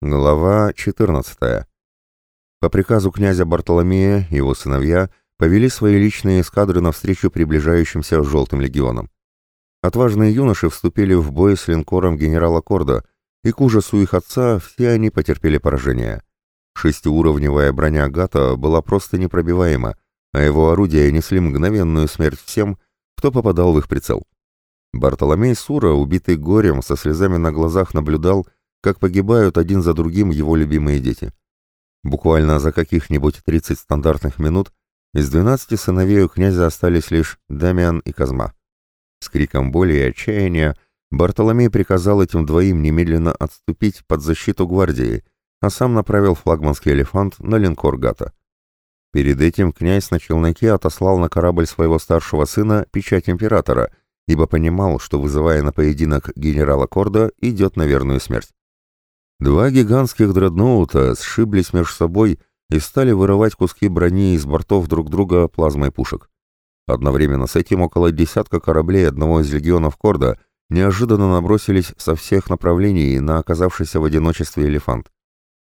Глава 14. По приказу князя Бартоломея его сыновья повели свои личные эскадры навстречу приближающимся желтым легионам. Отважные юноши вступили в бой с линкором генерала Корда, и к ужасу их отца все они потерпели поражение. Шестиуровневая броня Гата была просто непробиваема, а его орудия несли мгновенную смерть всем, кто попадал в их прицел. Бартоломей Сура, убитый горем, со слезами на глазах наблюдал, как погибают один за другим его любимые дети. Буквально за каких-нибудь 30 стандартных минут из 12 сыновей у князя остались лишь Дамиан и Казма. С криком боли и отчаяния Бартоломей приказал этим двоим немедленно отступить под защиту гвардии, а сам направил флагманский элефант на линкор Гата. Перед этим князь на челноке отослал на корабль своего старшего сына печать императора, ибо понимал, что, вызывая на поединок генерала Корда, идет на верную смерть. Два гигантских дредноута сшиблись между собой и стали вырывать куски брони из бортов друг друга плазмой пушек. Одновременно с этим около десятка кораблей одного из легионов Корда неожиданно набросились со всех направлений на оказавшийся в одиночестве элефант.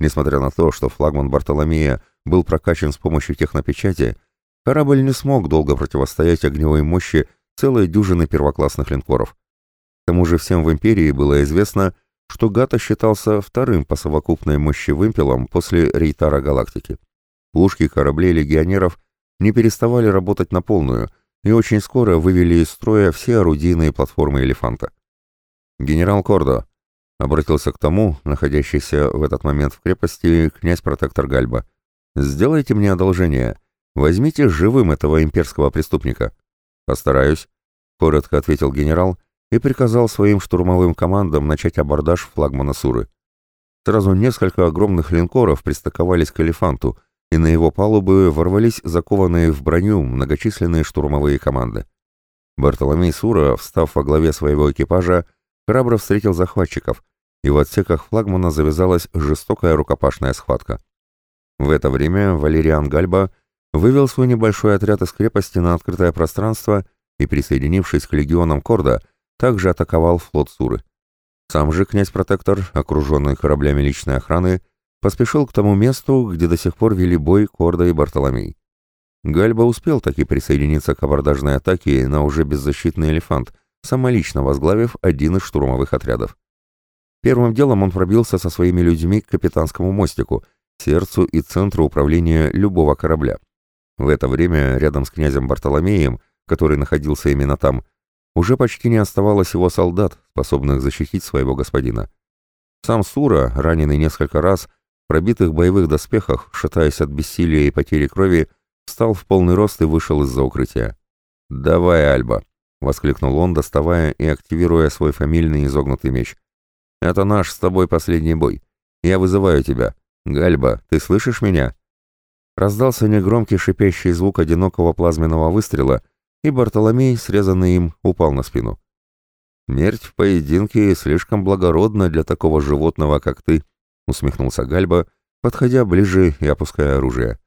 Несмотря на то, что флагман Бартоломея был прокачан с помощью технопечати, корабль не смог долго противостоять огневой мощи целой дюжины первоклассных линкоров. К тому же всем в империи было известно, что Гата считался вторым по совокупной мощи вымпелом после Рейтара Галактики. Пушки кораблей легионеров не переставали работать на полную и очень скоро вывели из строя все орудийные платформы «Элефанта». «Генерал Кордо», — обратился к тому, находящийся в этот момент в крепости, князь-протектор Гальба, — «сделайте мне одолжение. Возьмите живым этого имперского преступника». «Постараюсь», — коротко ответил генерал, — и приказал своим штурмовым командам начать абордаж флагмана Суры. Сразу несколько огромных линкоров пристыковались к «Элефанту», и на его палубы ворвались закованные в броню многочисленные штурмовые команды. Бартоломей Сура, встав во главе своего экипажа, храбро встретил захватчиков, и в отсеках флагмана завязалась жестокая рукопашная схватка. В это время Валериан Гальба вывел свой небольшой отряд из крепости на открытое пространство и, присоединившись к легионам Корда, также атаковал флот Суры. Сам же князь-протектор, окруженный кораблями личной охраны, поспешил к тому месту, где до сих пор вели бой Корда и Бартоломей. Гальба успел таки присоединиться к абордажной атаке на уже беззащитный элефант, самолично возглавив один из штурмовых отрядов. Первым делом он пробился со своими людьми к капитанскому мостику, сердцу и центру управления любого корабля. В это время рядом с князем Бартоломеем, который находился именно там, уже почти не оставалось его солдат, способных защитить своего господина. Сам Сура, раненый несколько раз, пробитых боевых доспехах, шатаясь от бессилия и потери крови, встал в полный рост и вышел из-за укрытия. «Давай, Альба!» — воскликнул он, доставая и активируя свой фамильный изогнутый меч. «Это наш с тобой последний бой. Я вызываю тебя. Гальба, ты слышишь меня?» Раздался негромкий шипящий звук одинокого плазменного выстрела, и Бартоломей, срезанный им, упал на спину. «Смерть в поединке слишком благородна для такого животного, как ты», — усмехнулся Гальба, подходя ближе и опуская оружие.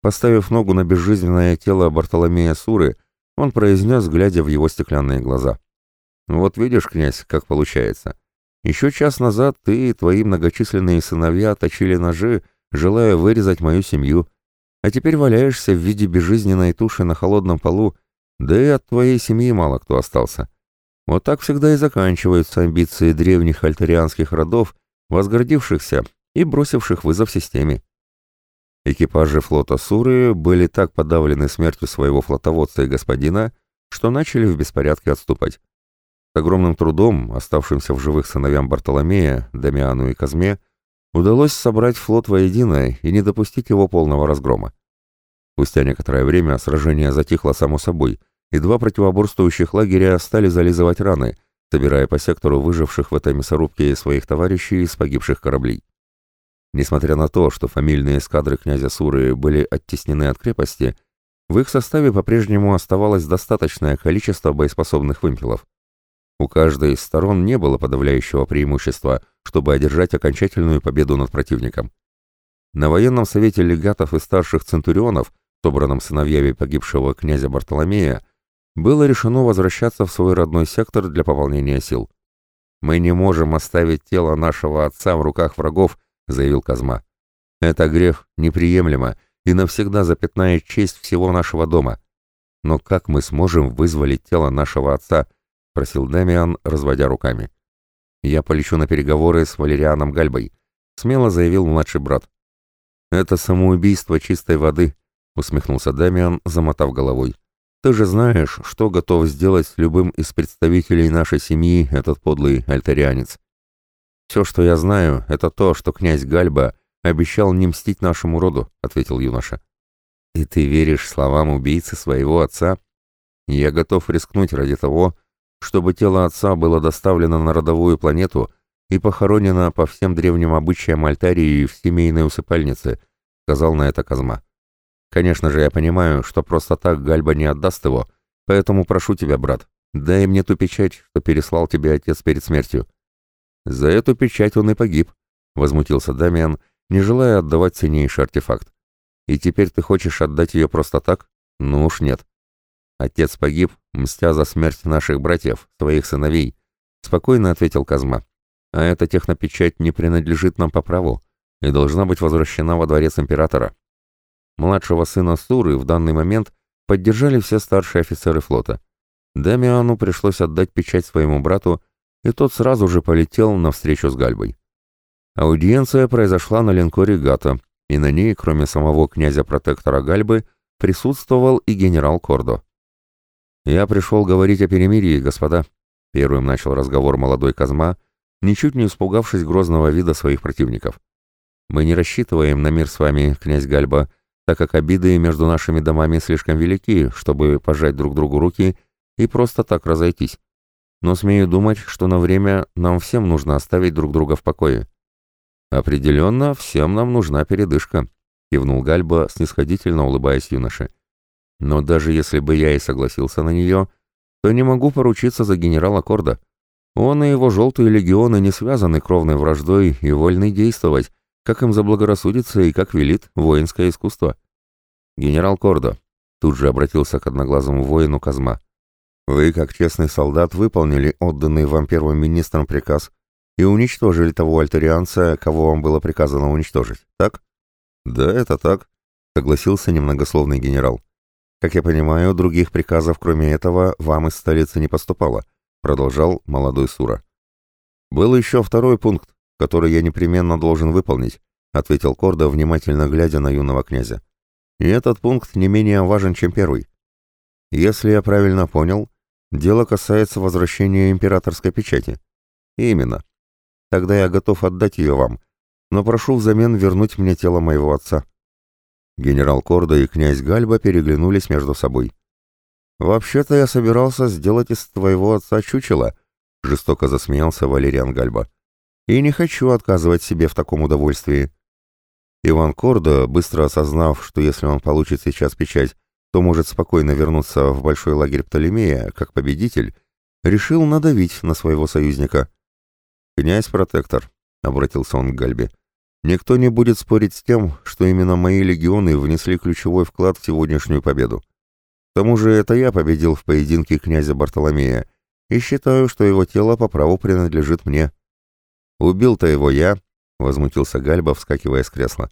Поставив ногу на безжизненное тело Бартоломея Суры, он произнес, глядя в его стеклянные глаза. «Вот видишь, князь, как получается. Еще час назад ты и твои многочисленные сыновья точили ножи, желая вырезать мою семью, а теперь валяешься в виде безжизненной туши на холодном полу да и от твоей семьи мало кто остался. Вот так всегда и заканчиваются амбиции древних альтарианских родов, возгордившихся и бросивших вызов системе. Экипажи флота Суры были так подавлены смертью своего флотоводца и господина, что начали в беспорядке отступать. С огромным трудом, оставшимся в живых сыновьям Бартоломея, Дамиану и Казме, удалось собрать флот воедино и не допустить его полного разгрома. Спустя некоторое время сражение затихло само собой, и два противоборствующих лагеря стали зализывать раны, собирая по сектору выживших в этой мясорубке своих товарищей из погибших кораблей. Несмотря на то, что фамильные эскадры князя Суры были оттеснены от крепости, в их составе по-прежнему оставалось достаточное количество боеспособных вымпелов. У каждой из сторон не было подавляющего преимущества, чтобы одержать окончательную победу над противником. На военном совете легатов и старших центурионов собранном сыновьями погибшего князя Бартоломея, было решено возвращаться в свой родной сектор для пополнения сил. «Мы не можем оставить тело нашего отца в руках врагов», — заявил Казма. «Это грех неприемлемо и навсегда запятнает честь всего нашего дома. Но как мы сможем вызволить тело нашего отца?» — просил Дамиан, разводя руками. «Я полечу на переговоры с Валерианом Гальбой», — смело заявил младший брат. «Это самоубийство чистой воды», — усмехнулся Дамиан, замотав головой. Ты же знаешь, что готов сделать с любым из представителей нашей семьи этот подлый альтарианец. Все, что я знаю, это то, что князь Гальба обещал не мстить нашему роду, ответил юноша. И ты веришь словам убийцы своего отца? Я готов рискнуть ради того, чтобы тело отца было доставлено на родовую планету и похоронено по всем древним обычаям Альтарии в семейной усыпальнице, сказал на это Казма. Конечно же, я понимаю, что просто так Гальба не отдаст его, поэтому прошу тебя, брат, дай мне ту печать, что переслал тебе отец перед смертью». «За эту печать он и погиб», — возмутился Дамиан, не желая отдавать ценнейший артефакт. «И теперь ты хочешь отдать ее просто так? Ну уж нет». «Отец погиб, мстя за смерть наших братьев, своих сыновей», — спокойно ответил Казма. «А эта технопечать не принадлежит нам по праву и должна быть возвращена во дворец императора. Младшего сына Суры в данный момент поддержали все старшие офицеры флота. Дамиану пришлось отдать печать своему брату, и тот сразу же полетел на встречу с Гальбой. Аудиенция произошла на линкоре Гата, и на ней, кроме самого князя-протектора Гальбы, присутствовал и генерал Кордо. «Я пришел говорить о перемирии, господа», — первым начал разговор молодой Казма, ничуть не испугавшись грозного вида своих противников. «Мы не рассчитываем на мир с вами, князь Гальба, так как обиды между нашими домами слишком велики, чтобы пожать друг другу руки и просто так разойтись. Но смею думать, что на время нам всем нужно оставить друг друга в покое. Определенно, всем нам нужна передышка, кивнул Гальба, снисходительно улыбаясь юноше. Но даже если бы я и согласился на нее, то не могу поручиться за генерала Корда. Он и его желтые легионы не связаны кровной враждой и вольны действовать, как им заблагорассудится и как велит воинское искусство. Генерал Кордо тут же обратился к одноглазому воину Казма. Вы, как честный солдат, выполнили отданный вам первым министром приказ и уничтожили того альтерианца, кого вам было приказано уничтожить, так? Да, это так, согласился немногословный генерал. Как я понимаю, других приказов, кроме этого, вам из столицы не поступало, продолжал молодой Сура. Был еще второй пункт, который я непременно должен выполнить», — ответил Кордо, внимательно глядя на юного князя. «И этот пункт не менее важен, чем первый. Если я правильно понял, дело касается возвращения императорской печати. Именно. Тогда я готов отдать ее вам, но прошу взамен вернуть мне тело моего отца». Генерал Кордо и князь Гальба переглянулись между собой. «Вообще-то я собирался сделать из твоего отца чучело», — жестоко засмеялся Валериан Гальба и не хочу отказывать себе в таком удовольствии. Иван Кордо, быстро осознав, что если он получит сейчас печать, то может спокойно вернуться в большой лагерь Птолемея, как победитель, решил надавить на своего союзника. «Князь-протектор», — обратился он к Гальбе, — «никто не будет спорить с тем, что именно мои легионы внесли ключевой вклад в сегодняшнюю победу. К тому же это я победил в поединке князя Бартоломея, и считаю, что его тело по праву принадлежит мне». «Убил-то его я», — возмутился Гальба, вскакивая с кресла.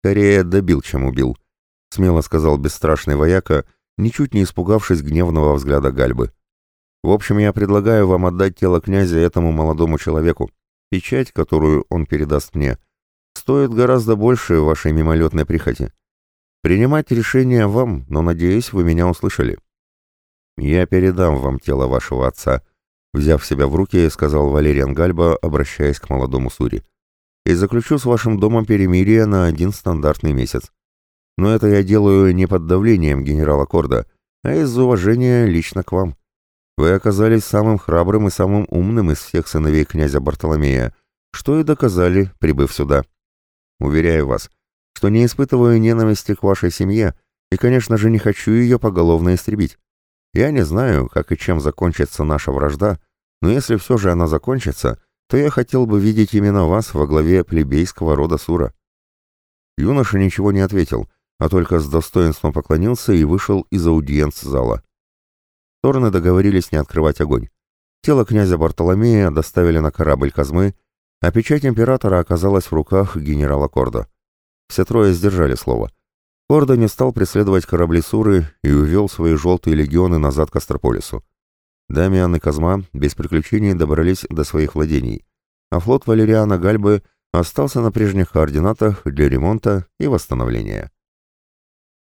«Скорее добил, чем убил», — смело сказал бесстрашный вояка, ничуть не испугавшись гневного взгляда Гальбы. «В общем, я предлагаю вам отдать тело князя этому молодому человеку. Печать, которую он передаст мне, стоит гораздо больше вашей мимолетной прихоти. Принимать решение вам, но, надеюсь, вы меня услышали». «Я передам вам тело вашего отца», — Взяв себя в руки, сказал Валериан Гальба, обращаясь к молодому Сури. «И заключу с вашим домом перемирие на один стандартный месяц. Но это я делаю не под давлением генерала Корда, а из уважения лично к вам. Вы оказались самым храбрым и самым умным из всех сыновей князя Бартоломея, что и доказали, прибыв сюда. Уверяю вас, что не испытываю ненависти к вашей семье и, конечно же, не хочу ее поголовно истребить. Я не знаю, как и чем закончится наша вражда, но если все же она закончится, то я хотел бы видеть именно вас во главе плебейского рода Сура». Юноша ничего не ответил, а только с достоинством поклонился и вышел из аудиенц-зала. Стороны договорились не открывать огонь. Тело князя Бартоломея доставили на корабль Казмы, а печать императора оказалась в руках генерала Кордо. Все трое сдержали слово. Кордо не стал преследовать корабли Суры и увел свои желтые легионы назад к Астрополису. Дамиан и Казма без приключений добрались до своих владений, а флот Валериана Гальбы остался на прежних координатах для ремонта и восстановления.